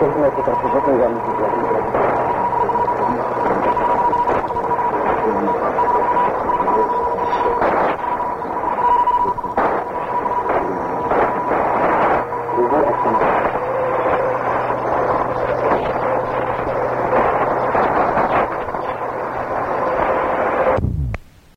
Piękne to tak, że to ja Thank you.